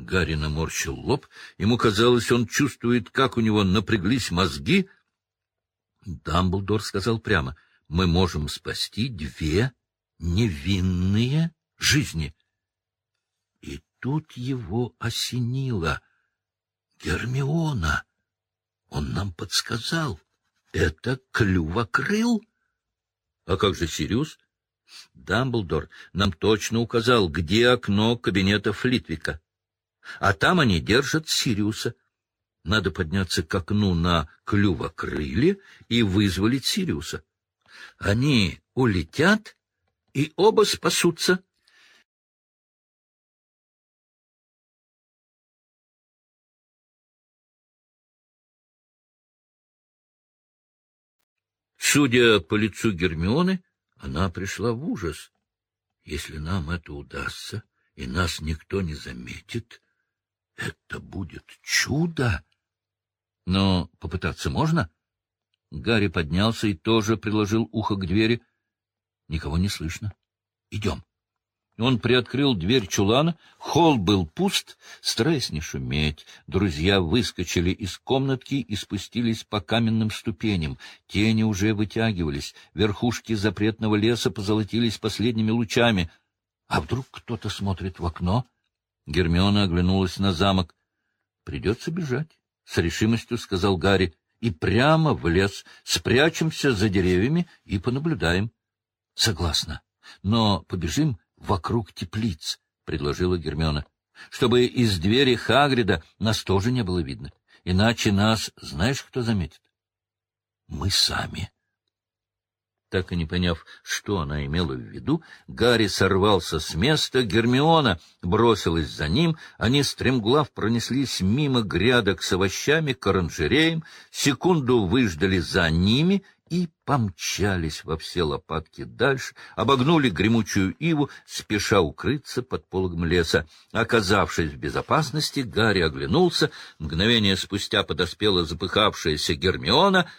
Гарри наморщил лоб. Ему казалось, он чувствует, как у него напряглись мозги. Дамблдор сказал прямо, мы можем спасти две невинные жизни. И тут его осенило. Гермиона! Он нам подсказал. Это клювокрыл? А как же Сириус? Дамблдор нам точно указал, где окно кабинета Флитвика. А там они держат Сириуса. Надо подняться к окну на клювокрыле и вызволить Сириуса. Они улетят, и оба спасутся. Судя по лицу Гермионы, она пришла в ужас. Если нам это удастся, и нас никто не заметит, это будет чудо. Но попытаться можно? Гарри поднялся и тоже приложил ухо к двери. Никого не слышно. Идем. Он приоткрыл дверь чулана, холл был пуст, стараясь не шуметь. Друзья выскочили из комнатки и спустились по каменным ступеням. Тени уже вытягивались, верхушки запретного леса позолотились последними лучами. А вдруг кто-то смотрит в окно? Гермиона оглянулась на замок. — Придется бежать, — с решимостью сказал Гарри. — И прямо в лес. Спрячемся за деревьями и понаблюдаем. — Согласна. Но побежим вокруг теплиц, — предложила Гермиона, — чтобы из двери Хагрида нас тоже не было видно. Иначе нас знаешь, кто заметит? — Мы сами. Так и не поняв, что она имела в виду, Гарри сорвался с места, Гермиона бросилась за ним, они стремглав пронеслись мимо грядок с овощами к оранжереям, секунду выждали за ними и помчались во все лопатки дальше, обогнули гремучую иву, спеша укрыться под пологом леса. Оказавшись в безопасности, Гарри оглянулся. Мгновение спустя подоспела запыхавшаяся Гермиона.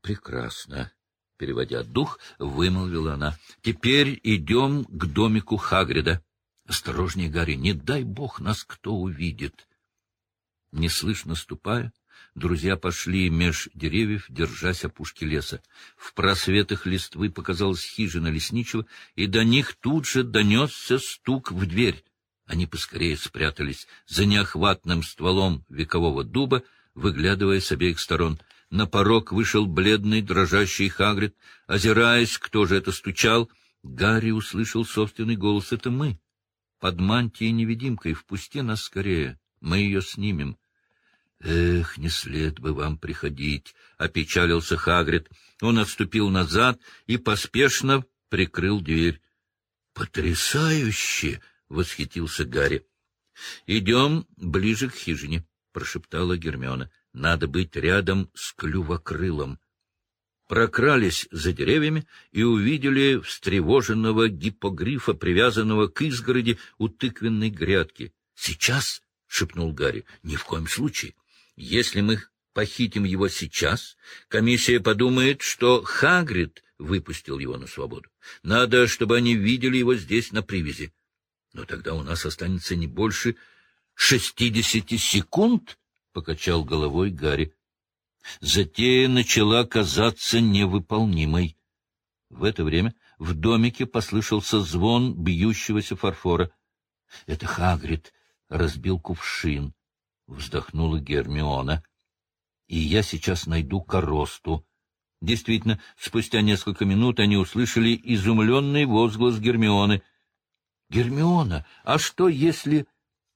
«Прекрасно!» — переводя дух, вымолвила она. «Теперь идем к домику Хагрида. Осторожнее, Гарри, не дай бог нас кто увидит!» Неслышно ступая, Друзья пошли меж деревьев, держась опушки леса. В просветах листвы показалась хижина лесничего, и до них тут же донесся стук в дверь. Они поскорее спрятались за неохватным стволом векового дуба, выглядывая с обеих сторон. На порог вышел бледный, дрожащий Хагрид. Озираясь, кто же это стучал, Гарри услышал собственный голос. — Это мы. Под мантией-невидимкой. Впусти нас скорее. Мы ее снимем. Эх, не след бы вам приходить, — опечалился Хагрид. Он отступил назад и поспешно прикрыл дверь. — Потрясающе! — восхитился Гарри. — Идем ближе к хижине, — прошептала Гермиона. — Надо быть рядом с клювокрылом. Прокрались за деревьями и увидели встревоженного гиппогрифа, привязанного к изгороди у тыквенной грядки. — Сейчас? — шепнул Гарри. — Ни в коем случае. Если мы похитим его сейчас, комиссия подумает, что Хагрид выпустил его на свободу. Надо, чтобы они видели его здесь на привязи. Но тогда у нас останется не больше шестидесяти секунд, — покачал головой Гарри. Затея начала казаться невыполнимой. В это время в домике послышался звон бьющегося фарфора. Это Хагрид разбил кувшин вздохнула Гермиона. И я сейчас найду коросту. Действительно, спустя несколько минут они услышали изумленный возглас Гермионы. — Гермиона, а что, если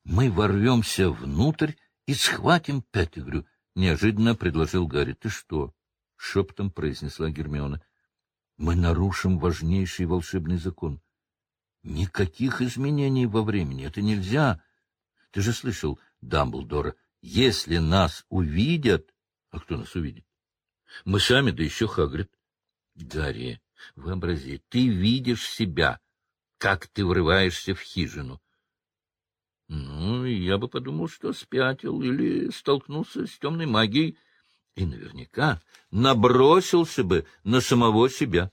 мы ворвемся внутрь и схватим Петтигрю? — неожиданно предложил Гарри. — Ты что? — шепотом произнесла Гермиона. — Мы нарушим важнейший волшебный закон. Никаких изменений во времени. Это нельзя. Ты же слышал, Дамблдора. Если нас увидят... А кто нас увидит? Мы сами, да еще Хагрид. Гарри, вообрази, ты видишь себя, как ты врываешься в хижину. Ну, я бы подумал, что спятил или столкнулся с темной магией, и наверняка набросился бы на самого себя.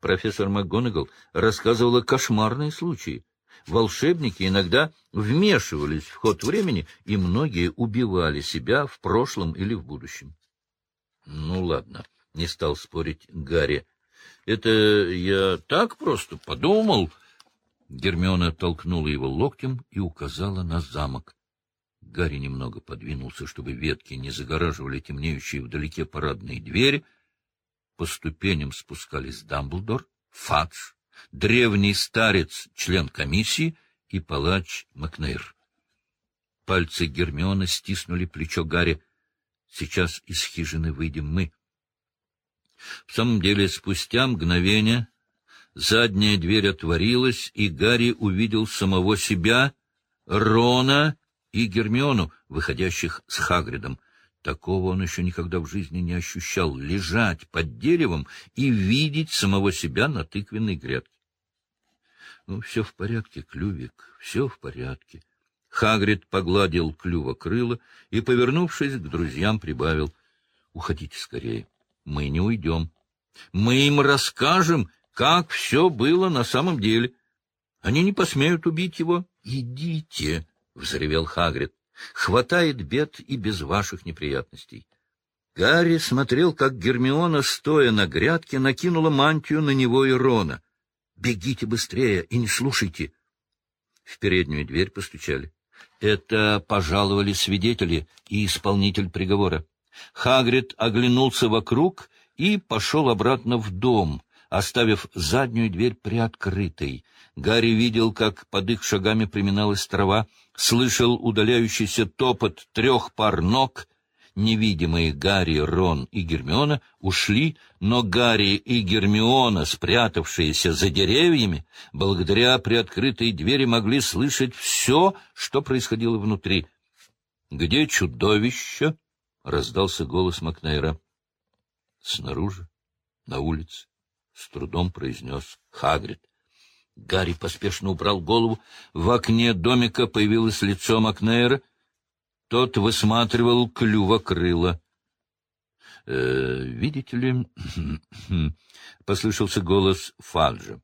Профессор МакГонагал рассказывала кошмарные случаи. волшебники иногда вмешивались в ход времени, и многие убивали себя в прошлом или в будущем. — Ну, ладно, — не стал спорить Гарри. — Это я так просто подумал. Гермиона толкнула его локтем и указала на замок. Гарри немного подвинулся, чтобы ветки не загораживали темнеющие вдалеке парадные двери. По ступеням спускались Дамблдор, Фадж, древний старец, член комиссии, и палач Макнейр. Пальцы Гермиона стиснули плечо Гарри. «Сейчас из хижины выйдем мы». В самом деле, спустя мгновение задняя дверь отворилась, и Гарри увидел самого себя, Рона и Гермиону, выходящих с Хагридом. Такого он еще никогда в жизни не ощущал — лежать под деревом и видеть самого себя на тыквенной грядке. Ну, все в порядке, Клювик, все в порядке. Хагрид погладил клюва крыла и, повернувшись к друзьям, прибавил. — Уходите скорее, мы не уйдем. Мы им расскажем, как все было на самом деле. Они не посмеют убить его. — Идите, — взревел Хагрид. — Хватает бед и без ваших неприятностей. Гарри смотрел, как Гермиона, стоя на грядке, накинула мантию на него и Рона. Бегите быстрее и не слушайте. В переднюю дверь постучали. Это пожаловали свидетели и исполнитель приговора. Хагрид оглянулся вокруг и пошел обратно в дом, оставив заднюю дверь приоткрытой. Гарри видел, как под их шагами приминалась трава, слышал удаляющийся топот трех пар ног — невидимые Гарри, Рон и Гермиона ушли, но Гарри и Гермиона, спрятавшиеся за деревьями, благодаря приоткрытой двери могли слышать все, что происходило внутри. — Где чудовище? — раздался голос Макнейра. — Снаружи, на улице, — с трудом произнес Хагрид. Гарри поспешно убрал голову. В окне домика появилось лицо Макнейра — тот высматривал клювокрыло. «Э, — Видите ли, — послышался голос Фаджа.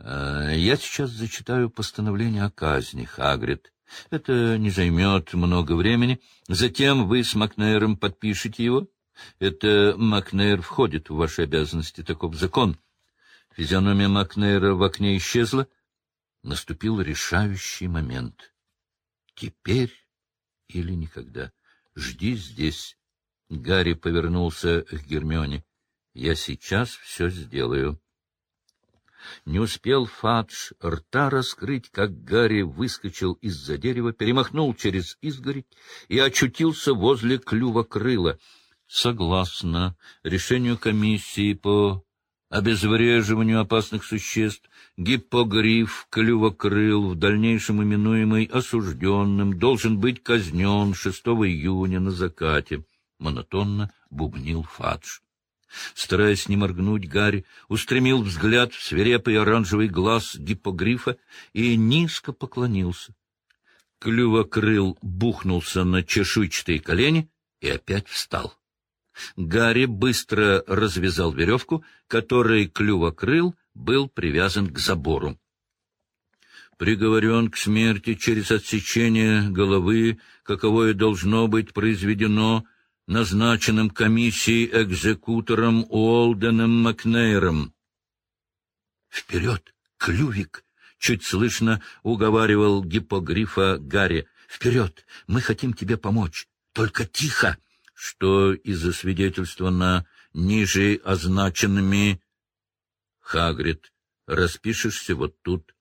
«э, — Я сейчас зачитаю постановление о казни, Хагрид. Это не займет много времени. Затем вы с Макнейром подпишете его. Это Макнейр входит в ваши обязанности, таков закон. Физиономия Макнейра в окне исчезла. Наступил решающий момент. Теперь или никогда. Жди здесь. Гарри повернулся к Гермионе. Я сейчас все сделаю. Не успел Фадж рта раскрыть, как Гарри выскочил из-за дерева, перемахнул через изгородь и очутился возле клюва крыла. Согласно решению комиссии по обезвреживанию опасных существ, гиппогриф клювокрыл, в дальнейшем именуемый осужденным, должен быть казнен 6 июня на закате, — монотонно бубнил Фадж. Стараясь не моргнуть, Гарри устремил взгляд в свирепый оранжевый глаз гиппогрифа и низко поклонился. Клювокрыл бухнулся на чешуйчатые колени и опять встал. Гарри быстро развязал веревку, которой клювокрыл был привязан к забору. Приговорен к смерти через отсечение головы, каковое должно быть произведено назначенным комиссией экзекутором Уолденом Макнейром. «Вперед, клювик!» — чуть слышно уговаривал гиппогрифа Гарри. «Вперед! Мы хотим тебе помочь. Только тихо!» Что из-за свидетельства на ниже означенными... Хагрид, распишешься вот тут.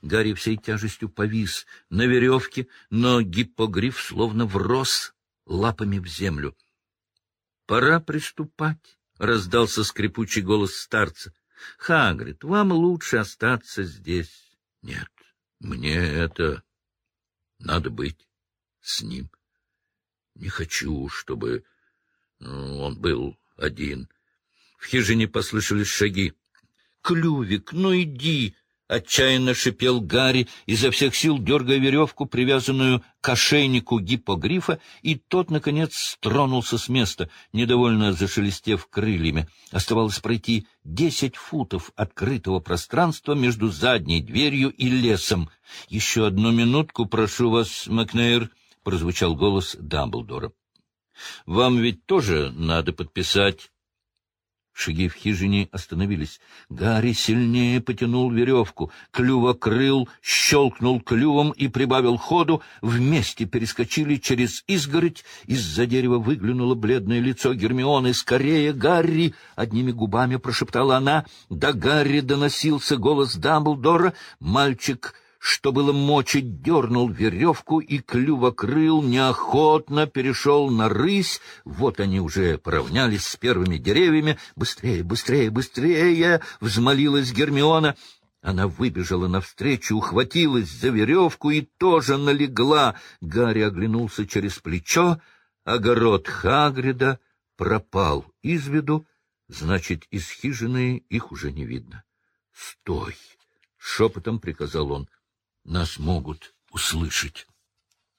Гарри всей тяжестью повис на веревке, но гиппогриф словно врос лапами в землю. — Пора приступать, — раздался скрипучий голос старца. — Хагрид, вам лучше остаться здесь. — Нет, мне это... надо быть с ним. — не хочу, чтобы ну, он был один. В хижине послышались шаги. — Клювик, ну иди! — Отчаянно шипел Гарри, изо всех сил дергая веревку, привязанную к ошейнику гиппогрифа, и тот, наконец, тронулся с места, недовольно зашелестев крыльями. Оставалось пройти десять футов открытого пространства между задней дверью и лесом. — Еще одну минутку, прошу вас, Макнейр, — прозвучал голос Дамблдора. — Вам ведь тоже надо подписать Шаги в хижине остановились. Гарри сильнее потянул веревку. Клювокрыл щелкнул клювом и прибавил ходу. Вместе перескочили через изгородь. Из-за дерева выглянуло бледное лицо Гермионы. «Скорее, Гарри!» — одними губами прошептала она. До Гарри доносился голос Дамблдора. Мальчик что было мочи, дернул веревку, и клювокрыл неохотно перешел на рысь. Вот они уже поравнялись с первыми деревьями. «Быстрее, быстрее, быстрее!» — взмолилась Гермиона. Она выбежала навстречу, ухватилась за веревку и тоже налегла. Гарри оглянулся через плечо. Огород Хагрида пропал из виду, значит, из хижины их уже не видно. — Стой! — шепотом приказал он. Нас могут услышать.